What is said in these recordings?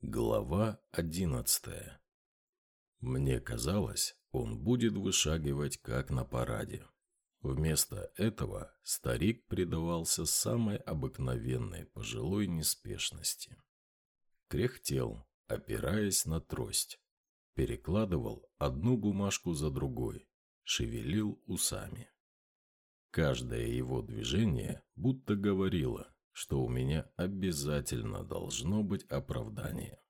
Глава одиннадцатая. Мне казалось, он будет вышагивать как на параде. Вместо этого старик предавался самой обыкновенной пожилой неспешности. Кряхтел, опираясь на трость. Перекладывал одну бумажку за другой, шевелил усами. Каждое его движение будто говорило – что у меня обязательно должно быть оправдание.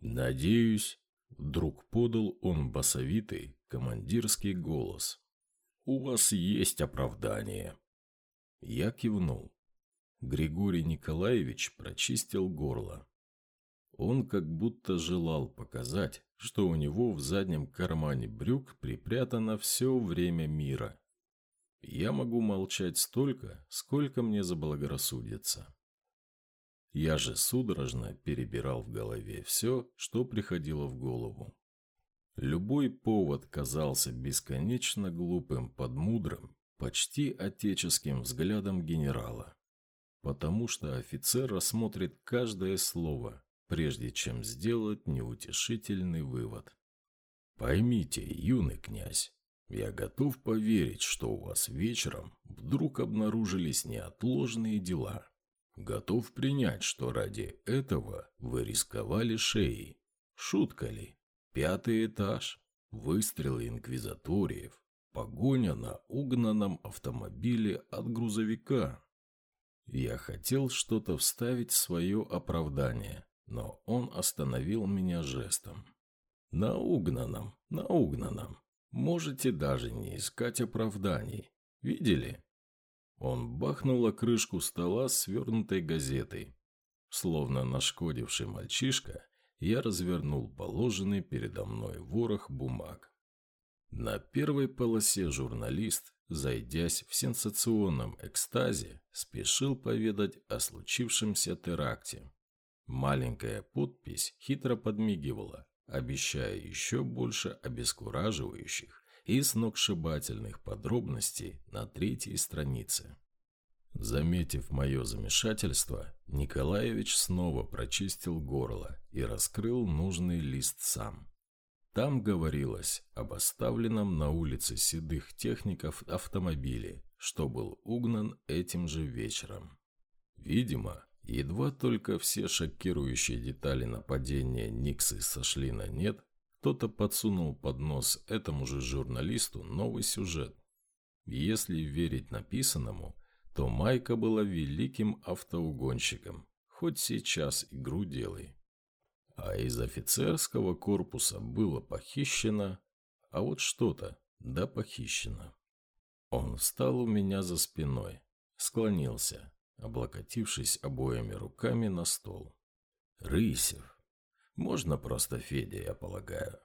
«Надеюсь», — вдруг подал он басовитый командирский голос, «у вас есть оправдание». Я кивнул. Григорий Николаевич прочистил горло. Он как будто желал показать, что у него в заднем кармане брюк припрятано все время мира. Я могу молчать столько, сколько мне заблагорассудится. Я же судорожно перебирал в голове все, что приходило в голову. Любой повод казался бесконечно глупым под мудрым, почти отеческим взглядом генерала. Потому что офицер рассмотрит каждое слово, прежде чем сделать неутешительный вывод. Поймите, юный князь, я готов поверить, что у вас вечером вдруг обнаружились неотложные дела. Готов принять, что ради этого вы рисковали шеей. Шутка ли? Пятый этаж, выстрелы инквизаториев, погоня на угнанном автомобиле от грузовика. Я хотел что-то вставить в свое оправдание, но он остановил меня жестом. На угнанном, на угнанном. Можете даже не искать оправданий. Видели? Он бахнул о крышку стола свернутой газетой. Словно нашкодивший мальчишка, я развернул положенный передо мной ворох бумаг. На первой полосе журналист, зайдясь в сенсационном экстазе, спешил поведать о случившемся теракте. Маленькая подпись хитро подмигивала, обещая еще больше обескураживающих и сногсшибательных подробностей на третьей странице. Заметив мое замешательство, Николаевич снова прочистил горло и раскрыл нужный лист сам. Там говорилось об оставленном на улице седых техников автомобиле, что был угнан этим же вечером. Видимо, Едва только все шокирующие детали нападения Никсы сошли на нет, кто-то подсунул под нос этому же журналисту новый сюжет. Если верить написанному, то Майка была великим автоугонщиком, хоть сейчас игру делай. А из офицерского корпуса было похищено, а вот что-то, да похищено. Он встал у меня за спиной, склонился, облокотившись обоими руками на стол. «Рысев. Можно просто Федя, я полагаю.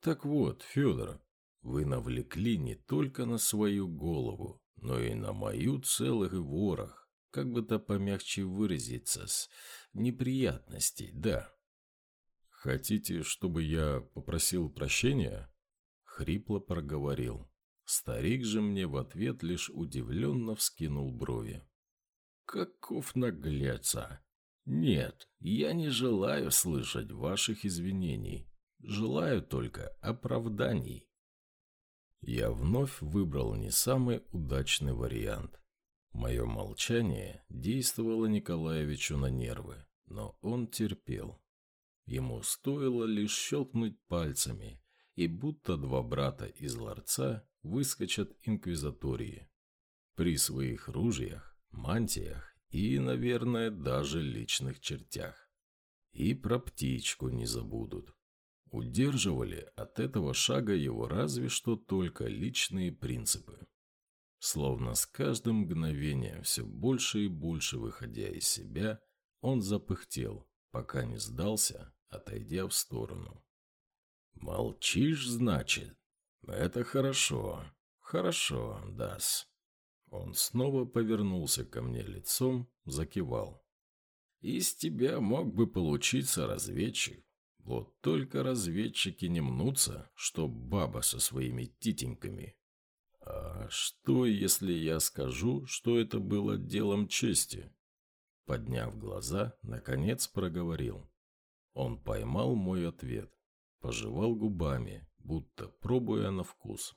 Так вот, Федор, вы навлекли не только на свою голову, но и на мою целых ворох, как бы то помягче выразиться, с неприятностей, да». «Хотите, чтобы я попросил прощения?» Хрипло проговорил. Старик же мне в ответ лишь удивленно вскинул брови. Каков наглеца! Нет, я не желаю слышать ваших извинений. Желаю только оправданий. Я вновь выбрал не самый удачный вариант. Мое молчание действовало Николаевичу на нервы, но он терпел. Ему стоило лишь щелкнуть пальцами, и будто два брата из ларца выскочат инквизатории. При своих ружьях мантиях и, наверное, даже личных чертях. И про птичку не забудут. Удерживали от этого шага его разве что только личные принципы. Словно с каждым мгновением все больше и больше выходя из себя, он запыхтел, пока не сдался, отойдя в сторону. «Молчишь, значит? Это хорошо. Хорошо, Дас. Он снова повернулся ко мне лицом, закивал. «Из тебя мог бы получиться разведчик. Вот только разведчики не мнутся, что баба со своими титеньками. А что, если я скажу, что это было делом чести?» Подняв глаза, наконец проговорил. Он поймал мой ответ, пожевал губами, будто пробуя на вкус.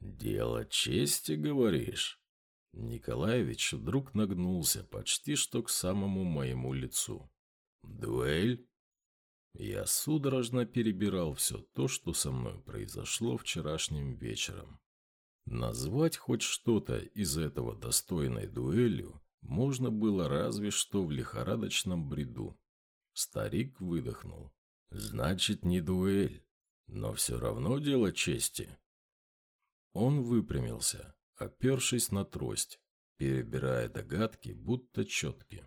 «Дело чести, говоришь?» Николаевич вдруг нагнулся почти что к самому моему лицу. «Дуэль?» Я судорожно перебирал все то, что со мной произошло вчерашним вечером. Назвать хоть что-то из этого достойной дуэлью можно было разве что в лихорадочном бреду. Старик выдохнул. «Значит, не дуэль, но все равно дело чести». Он выпрямился, опершись на трость, перебирая догадки, будто четки.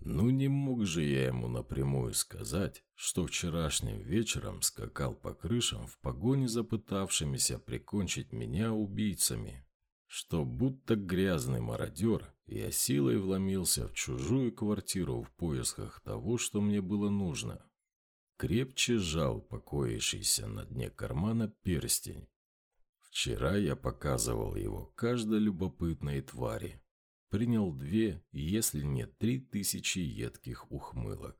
Ну не мог же я ему напрямую сказать, что вчерашним вечером скакал по крышам в погоне за пытавшимися прикончить меня убийцами, что будто грязный мародер я силой вломился в чужую квартиру в поисках того, что мне было нужно. Крепче сжал покоившийся на дне кармана перстень. Вчера я показывал его каждой любопытной твари, принял две, если не три тысячи едких ухмылок.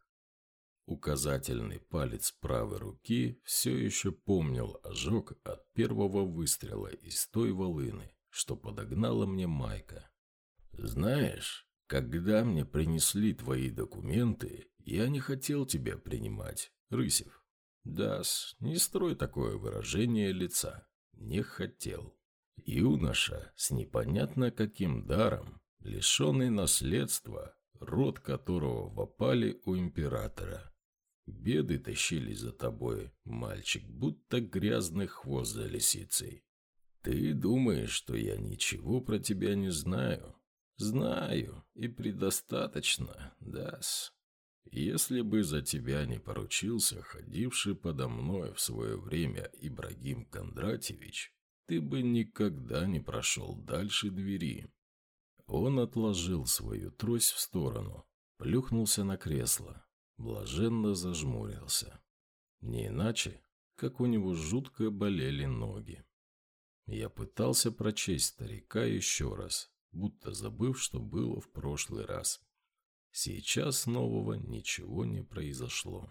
Указательный палец правой руки все еще помнил ожог от первого выстрела из той волыны, что подогнала мне Майка. «Знаешь, когда мне принесли твои документы, я не хотел тебя принимать, Рысев. Дас, не строй такое выражение лица. Не хотел. Юноша с непонятно каким даром лишенный наследства, род которого вопали у императора. Беды тащили за тобой, мальчик, будто грязный хвост за лисицей. Ты думаешь, что я ничего про тебя не знаю? Знаю, и предостаточно, дас. Если бы за тебя не поручился ходивший подо мной в свое время Ибрагим Кондратьевич, ты бы никогда не прошел дальше двери. Он отложил свою трость в сторону, плюхнулся на кресло, блаженно зажмурился. Не иначе, как у него жутко болели ноги. Я пытался прочесть старика еще раз, будто забыв, что было в прошлый раз. Сейчас нового ничего не произошло.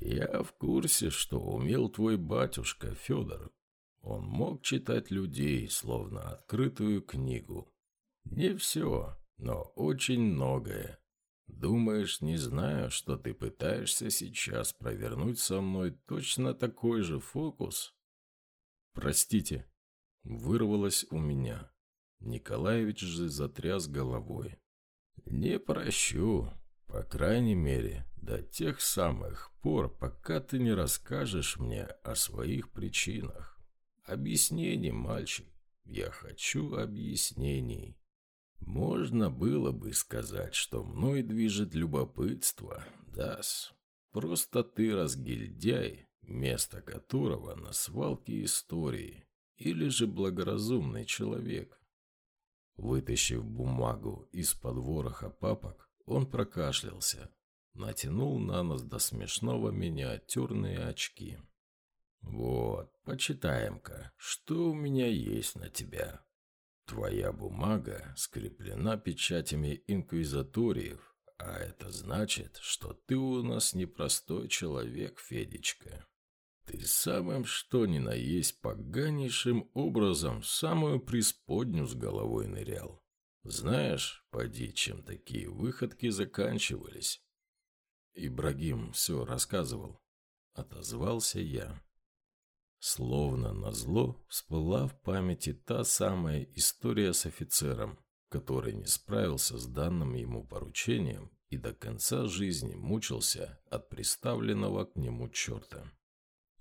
«Я в курсе, что умел твой батюшка Федор. Он мог читать людей, словно открытую книгу. Не все, но очень многое. Думаешь, не знаю, что ты пытаешься сейчас провернуть со мной точно такой же фокус? Простите, вырвалось у меня. Николаевич же затряс головой. Не прощу, по крайней мере, до тех самых пор, пока ты не расскажешь мне о своих причинах. Объяснений, мальчик. Я хочу объяснений. Можно было бы сказать, что мной движет любопытство, дас. Просто ты разгильдяй, место которого на свалке истории, или же благоразумный человек. Вытащив бумагу из-под вороха папок, он прокашлялся, натянул на нос до смешного миниатюрные очки. «Вот, почитаем-ка, что у меня есть на тебя?» Твоя бумага скреплена печатями инквизаториев, а это значит, что ты у нас непростой человек, Федечка. Ты самым что ни на есть поганейшим образом в самую присподню с головой нырял. Знаешь, поди, чем такие выходки заканчивались. Ибрагим все рассказывал. Отозвался я. Словно назло всплыла в памяти та самая история с офицером, который не справился с данным ему поручением и до конца жизни мучился от приставленного к нему черта.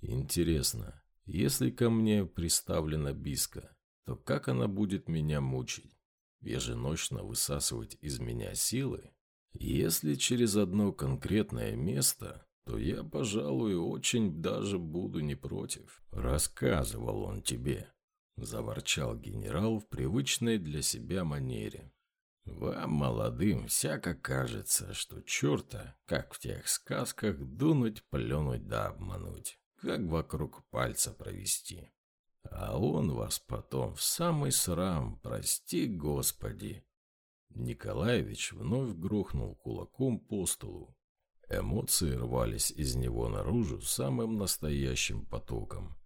Интересно, если ко мне приставлена биска, то как она будет меня мучить? Еженочно высасывать из меня силы? Если через одно конкретное место то я, пожалуй, очень даже буду не против. Рассказывал он тебе, заворчал генерал в привычной для себя манере. Вам, молодым, всяко кажется, что черта, как в тех сказках, дунуть, плюнуть да обмануть, как вокруг пальца провести. А он вас потом в самый срам, прости господи. Николаевич вновь грохнул кулаком по столу, Эмоции рвались из него наружу самым настоящим потоком.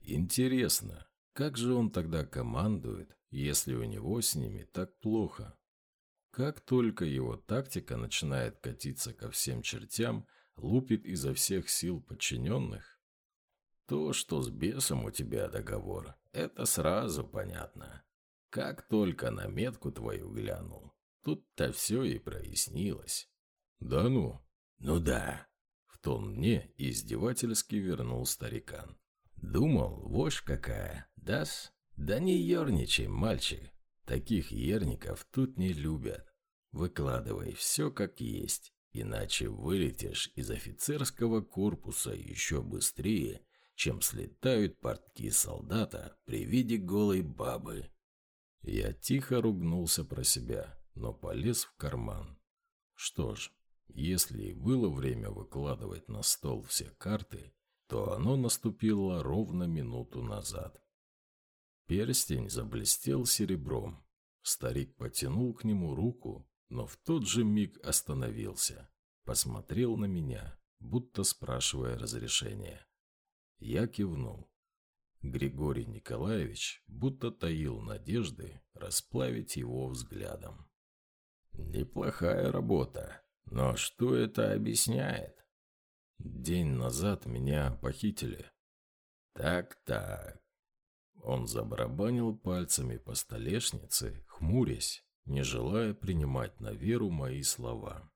Интересно, как же он тогда командует, если у него с ними так плохо? Как только его тактика начинает катиться ко всем чертям, лупит изо всех сил подчиненных? То, что с бесом у тебя договор, это сразу понятно. Как только на метку твою глянул, тут-то все и прояснилось. Да ну? Ну да. В тон мне издевательски вернул старикан. Думал, вошь какая, дас? Да не ерничай, мальчик. Таких ерников тут не любят. Выкладывай все как есть, иначе вылетишь из офицерского корпуса еще быстрее, чем слетают портки солдата при виде голой бабы. Я тихо ругнулся про себя, но полез в карман. Что ж, если и было время выкладывать на стол все карты, то оно наступило ровно минуту назад. Перстень заблестел серебром. Старик потянул к нему руку, но в тот же миг остановился. Посмотрел на меня, будто спрашивая разрешения. Я кивнул. Григорий Николаевич будто таил надежды расплавить его взглядом. «Неплохая работа, но что это объясняет?» «День назад меня похитили». «Так-так». Он забарабанил пальцами по столешнице, хмурясь, не желая принимать на веру мои слова.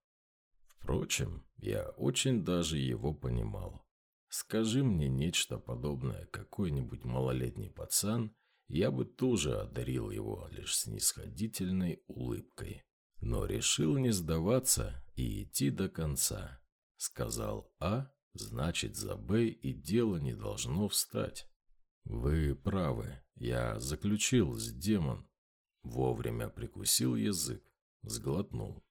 Впрочем, я очень даже его понимал. Скажи мне нечто подобное какой-нибудь малолетний пацан, я бы тоже одарил его лишь снисходительной улыбкой. Но решил не сдаваться и идти до конца. Сказал А, значит за Б и дело не должно встать. Вы правы, я заключил с демон. Вовремя прикусил язык, сглотнул.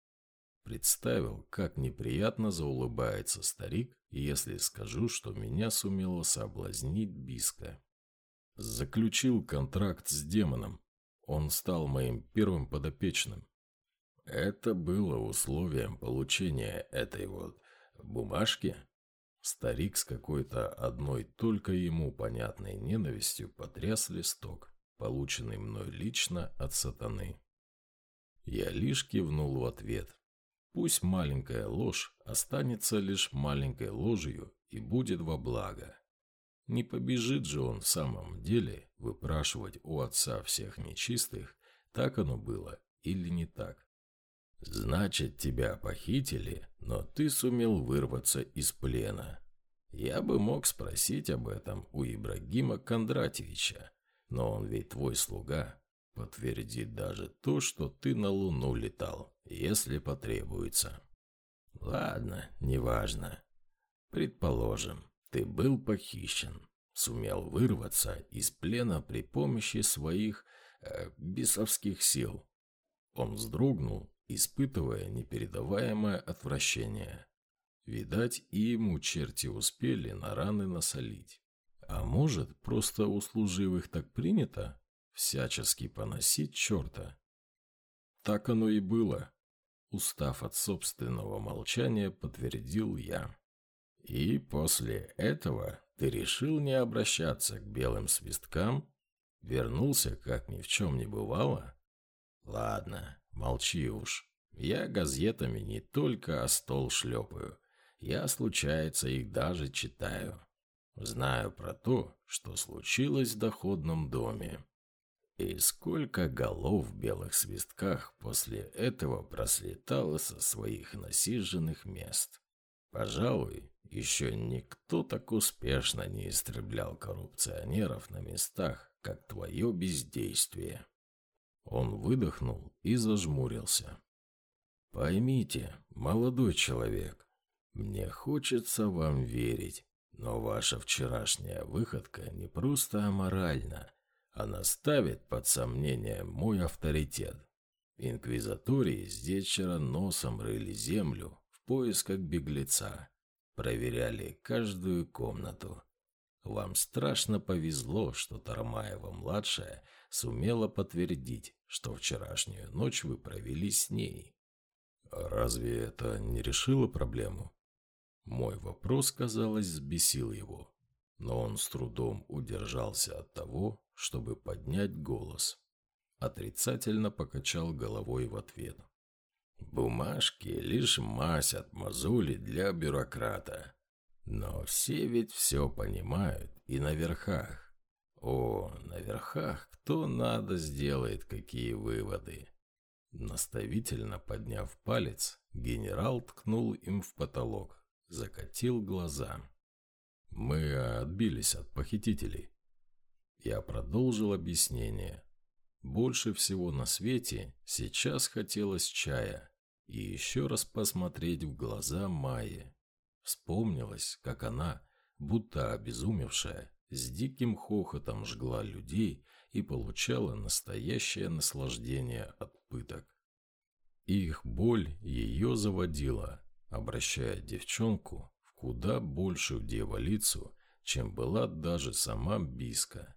Представил, как неприятно заулыбается старик, если скажу, что меня сумела соблазнить Биска. Заключил контракт с демоном. Он стал моим первым подопечным. Это было условием получения этой вот бумажки. Старик с какой-то одной только ему понятной ненавистью потряс листок, полученный мной лично от сатаны. Я лишь кивнул в ответ, Пусть маленькая ложь останется лишь маленькой ложью и будет во благо. Не побежит же он в самом деле выпрашивать у отца всех нечистых, так оно было или не так. Значит, тебя похитили, но ты сумел вырваться из плена. Я бы мог спросить об этом у Ибрагима Кондратьевича, но он ведь твой слуга, подтвердит даже то, что ты на Луну летал если потребуется. Ладно, неважно. Предположим, ты был похищен, сумел вырваться из плена при помощи своих э, бесовских сил. Он вздрогнул, испытывая непередаваемое отвращение. Видать, и ему черти успели на раны насолить. А может, просто у служивых так принято всячески поносить черта? Так оно и было. Устав от собственного молчания, подтвердил я. И после этого ты решил не обращаться к белым свисткам? Вернулся, как ни в чем не бывало? Ладно, молчи уж. Я газетами не только о стол шлепаю. Я, случается, их даже читаю. Знаю про то, что случилось в доходном доме. И сколько голов в белых свистках после этого прослетало со своих насиженных мест. Пожалуй, еще никто так успешно не истреблял коррупционеров на местах, как твое бездействие. Он выдохнул и зажмурился. Поймите, молодой человек, мне хочется вам верить, но ваша вчерашняя выходка не просто аморальна, она ставит под сомнение мой авторитет. Инквизатории с вечера носом рыли землю в поисках беглеца. Проверяли каждую комнату. Вам страшно повезло, что Тармаева-младшая сумела подтвердить, что вчерашнюю ночь вы провели с ней. Разве это не решило проблему? Мой вопрос, казалось, взбесил его, но он с трудом удержался от того, чтобы поднять голос. Отрицательно покачал головой в ответ. Бумажки – лишь мазь от мозоли для бюрократа. Но все ведь все понимают и на верхах. О, на верхах кто надо сделает какие выводы. Наставительно подняв палец, генерал ткнул им в потолок, закатил глаза. Мы отбились от похитителей. Я продолжил объяснение. Больше всего на свете сейчас хотелось чая и еще раз посмотреть в глаза Майи. Вспомнилось, как она, будто обезумевшая, с диким хохотом жгла людей и получала настоящее наслаждение от пыток. Их боль ее заводила, обращая девчонку в куда большую дьяволицу, чем была даже сама Биска.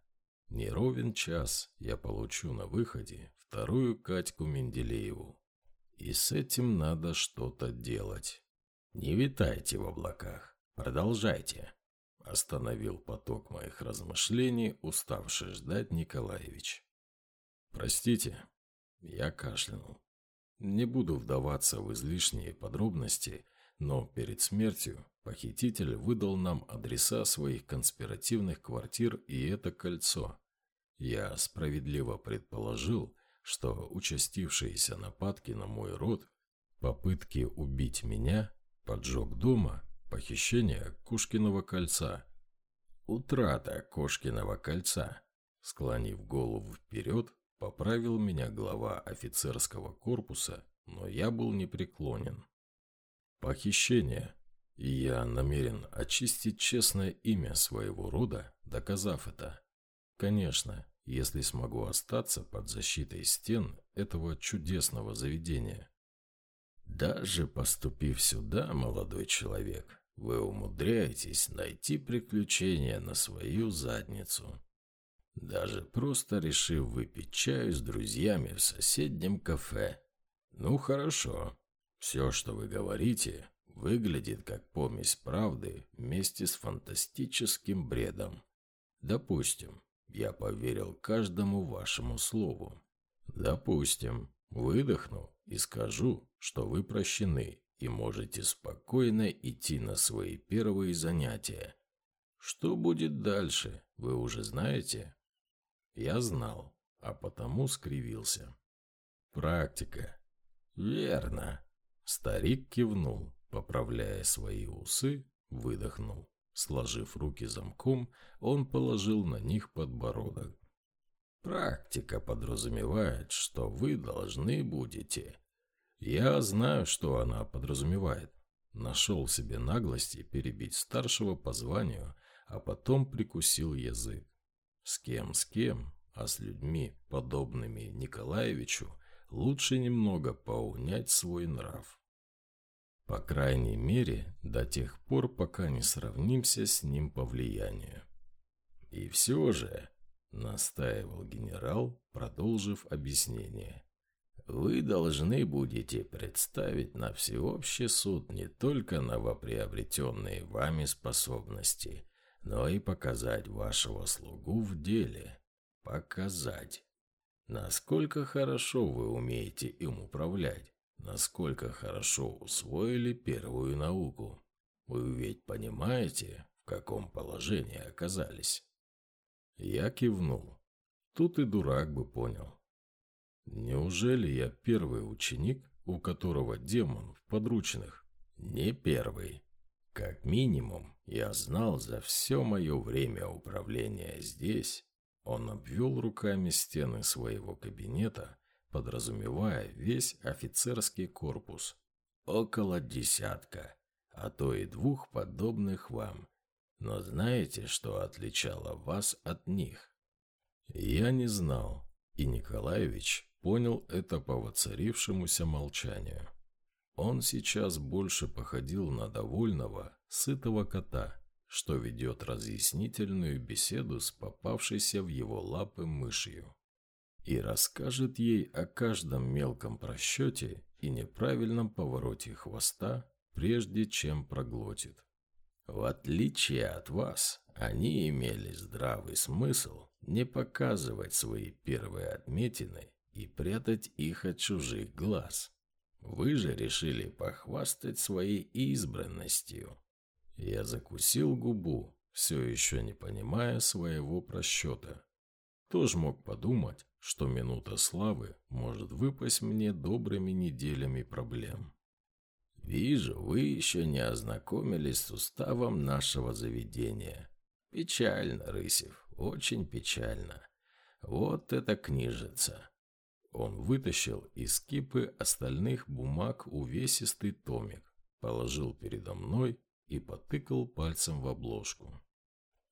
Не ровен час я получу на выходе вторую Катьку Менделееву. И с этим надо что-то делать. Не витайте в облаках. Продолжайте. Остановил поток моих размышлений, уставший ждать Николаевич. Простите, я кашлянул. Не буду вдаваться в излишние подробности, но перед смертью Похититель выдал нам адреса своих конспиративных квартир и это кольцо. Я справедливо предположил, что участившиеся нападки на мой род, попытки убить меня, поджог дома, похищение Кушкиного кольца, утрата Кошкиного кольца, склонив голову вперед, поправил меня глава офицерского корпуса, но я был непреклонен. Похищение – я намерен очистить честное имя своего рода, доказав это. Конечно, если смогу остаться под защитой стен этого чудесного заведения. Даже поступив сюда, молодой человек, вы умудряетесь найти приключения на свою задницу. Даже просто решив выпить чаю с друзьями в соседнем кафе. Ну хорошо, все, что вы говорите, выглядит как помесь правды вместе с фантастическим бредом. Допустим, я поверил каждому вашему слову. Допустим, выдохну и скажу, что вы прощены и можете спокойно идти на свои первые занятия. Что будет дальше, вы уже знаете? Я знал, а потому скривился. Практика. Верно. Старик кивнул. Поправляя свои усы, выдохнул. Сложив руки замком, он положил на них подбородок. «Практика подразумевает, что вы должны будете...» «Я знаю, что она подразумевает». Нашел себе наглости перебить старшего по званию, а потом прикусил язык. С кем, с кем, а с людьми, подобными Николаевичу, лучше немного поунять свой нрав. По крайней мере, до тех пор, пока не сравнимся с ним по влиянию. И все же, настаивал генерал, продолжив объяснение, вы должны будете представить на всеобщий суд не только новоприобретенные вами способности, но и показать вашего слугу в деле. Показать. Насколько хорошо вы умеете им управлять насколько хорошо усвоили первую науку. Вы ведь понимаете, в каком положении оказались?» Я кивнул. Тут и дурак бы понял. Неужели я первый ученик, у которого демон в подручных? Не первый. Как минимум, я знал за все мое время управления здесь. Он обвел руками стены своего кабинета, подразумевая весь офицерский корпус. Около десятка, а то и двух подобных вам. Но знаете, что отличало вас от них? Я не знал, и Николаевич понял это по воцарившемуся молчанию. Он сейчас больше походил на довольного, сытого кота, что ведет разъяснительную беседу с попавшейся в его лапы мышью и расскажет ей о каждом мелком просчете и неправильном повороте хвоста, прежде чем проглотит. В отличие от вас, они имели здравый смысл не показывать свои первые отметины и прятать их от чужих глаз. Вы же решили похвастать своей избранностью. Я закусил губу, все еще не понимая своего просчета. Тоже мог подумать, что минута славы может выпасть мне добрыми неделями проблем. Вижу, вы еще не ознакомились с уставом нашего заведения. Печально, Рысев, очень печально. Вот это книжица. Он вытащил из кипы остальных бумаг увесистый томик, положил передо мной и потыкал пальцем в обложку.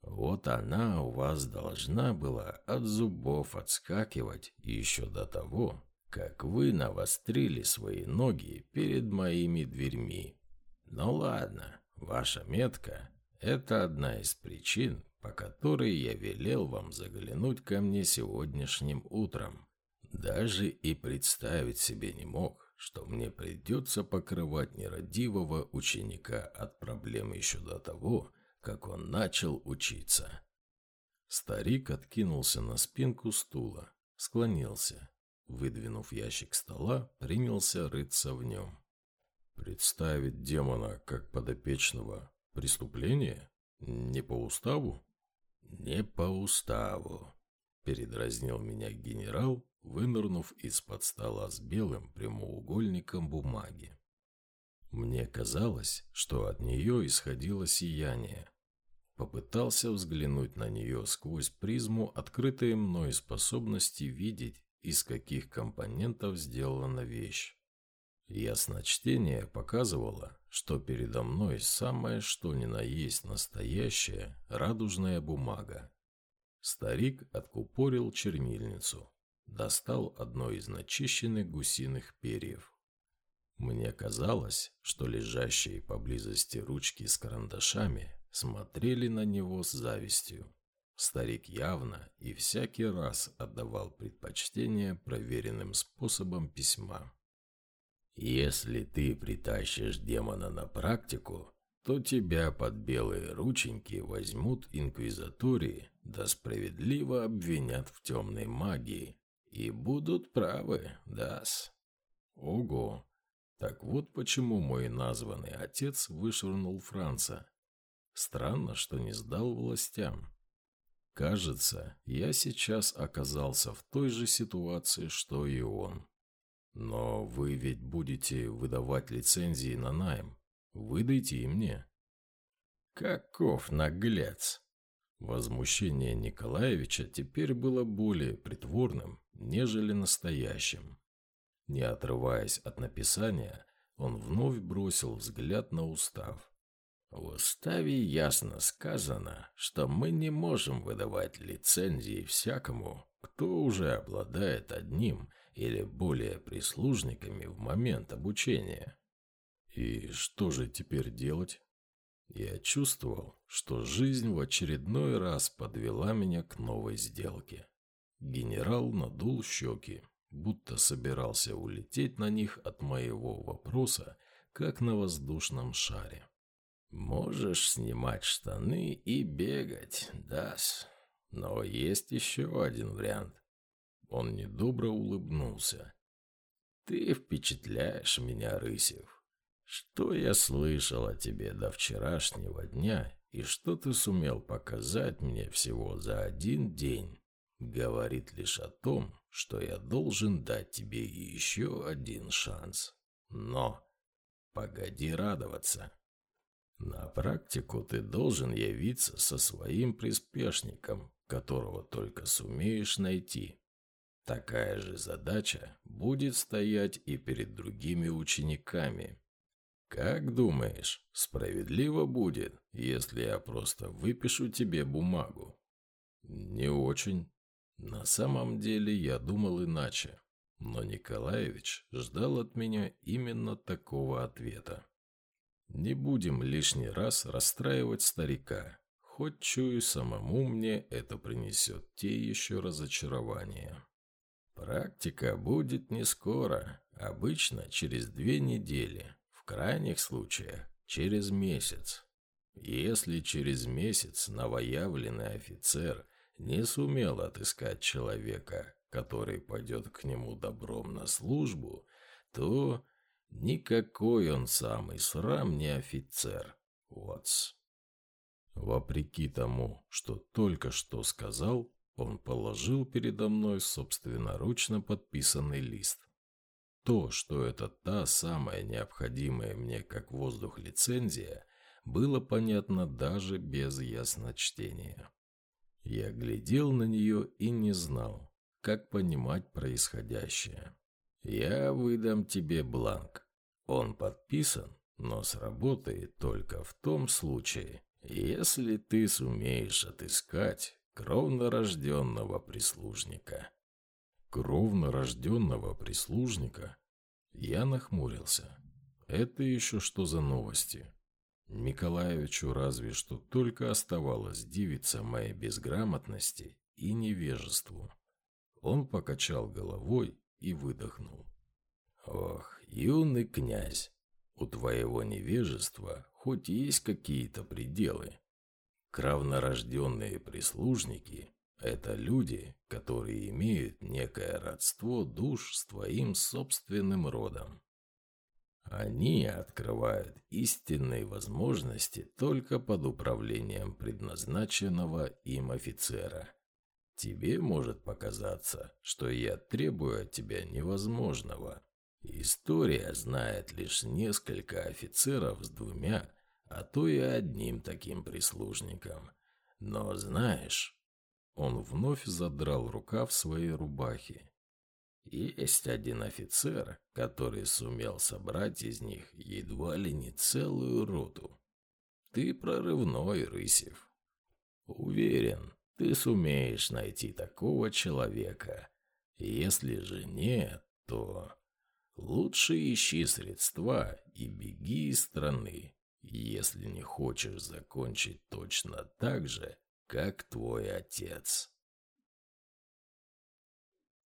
Вот она у вас должна была от зубов отскакивать еще до того, как вы навострили свои ноги перед моими дверьми. Ну ладно, ваша метка – это одна из причин, по которой я велел вам заглянуть ко мне сегодняшним утром. Даже и представить себе не мог, что мне придется покрывать нерадивого ученика от проблем еще до того, как он начал учиться. Старик откинулся на спинку стула, склонился, выдвинув ящик стола, принялся рыться в нем. Представить демона как подопечного преступление? Не по уставу? Не по уставу, передразнил меня генерал, вынырнув из-под стола с белым прямоугольником бумаги. Мне казалось, что от нее исходило сияние, Попытался взглянуть на нее сквозь призму, открытой мной способности видеть, из каких компонентов сделана вещь. Ясночтение показывало, что передо мной самое что ни на есть настоящая радужная бумага. Старик откупорил чернильницу, достал одно из начищенных гусиных перьев. Мне казалось, что лежащие поблизости ручки с карандашами смотрели на него с завистью. Старик явно и всякий раз отдавал предпочтение проверенным способам письма. «Если ты притащишь демона на практику, то тебя под белые рученьки возьмут инквизатории, да справедливо обвинят в темной магии. И будут правы, дас». «Ого! Так вот почему мой названный отец вышвырнул Франца Странно, что не сдал властям. Кажется, я сейчас оказался в той же ситуации, что и он. Но вы ведь будете выдавать лицензии на найм. Выдайте и мне. Каков наглец! Возмущение Николаевича теперь было более притворным, нежели настоящим. Не отрываясь от написания, он вновь бросил взгляд на устав. В уставе ясно сказано, что мы не можем выдавать лицензии всякому, кто уже обладает одним или более прислужниками в момент обучения. И что же теперь делать? Я чувствовал, что жизнь в очередной раз подвела меня к новой сделке. Генерал надул щеки, будто собирался улететь на них от моего вопроса, как на воздушном шаре. Можешь снимать штаны и бегать, Дас. Но есть еще один вариант. Он недобро улыбнулся. Ты впечатляешь меня, Рысев. Что я слышал о тебе до вчерашнего дня и что ты сумел показать мне всего за один день, говорит лишь о том, что я должен дать тебе еще один шанс. Но погоди радоваться. На практику ты должен явиться со своим приспешником, которого только сумеешь найти. Такая же задача будет стоять и перед другими учениками. Как думаешь, справедливо будет, если я просто выпишу тебе бумагу? Не очень. На самом деле я думал иначе, но Николаевич ждал от меня именно такого ответа. Не будем лишний раз расстраивать старика. Хоть чую, самому мне это принесет те еще разочарования. Практика будет не скоро, обычно через две недели, в крайних случаях через месяц. Если через месяц новоявленный офицер не сумел отыскать человека, который пойдет к нему добром на службу, то никакой он самый срам не офицер, Уотс. Вопреки тому, что только что сказал, он положил передо мной собственноручно подписанный лист. То, что это та самая необходимая мне как воздух лицензия, было понятно даже без ясночтения. Я глядел на нее и не знал, как понимать происходящее. «Я выдам тебе бланк. Он подписан, но сработает только в том случае, если ты сумеешь отыскать кровнорожденного прислужника». «Кровнорожденного прислужника?» Я нахмурился. «Это еще что за новости?» Николаевичу разве что только оставалось дивиться моей безграмотности и невежеству. Он покачал головой и выдохнул. «Ох, юный князь, у твоего невежества хоть есть какие-то пределы. Кравнорожденные прислужники – это люди, которые имеют некое родство душ с твоим собственным родом. Они открывают истинные возможности только под управлением предназначенного им офицера. Тебе может показаться, что я требую от тебя невозможного. История знает лишь несколько офицеров с двумя, а то и одним таким прислужником. Но знаешь... Он вновь задрал рукав своей рубахи. Есть один офицер, который сумел собрать из них едва ли не целую роту. Ты прорывной, Рысев. Уверен, ты сумеешь найти такого человека. Если же нет, то лучше ищи средства и беги из страны, если не хочешь закончить точно так же, как твой отец.